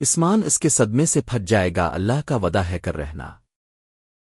اسمان اس کے صدمے سے پھٹ جائے گا اللہ کا ودا ہے کر رہنا۔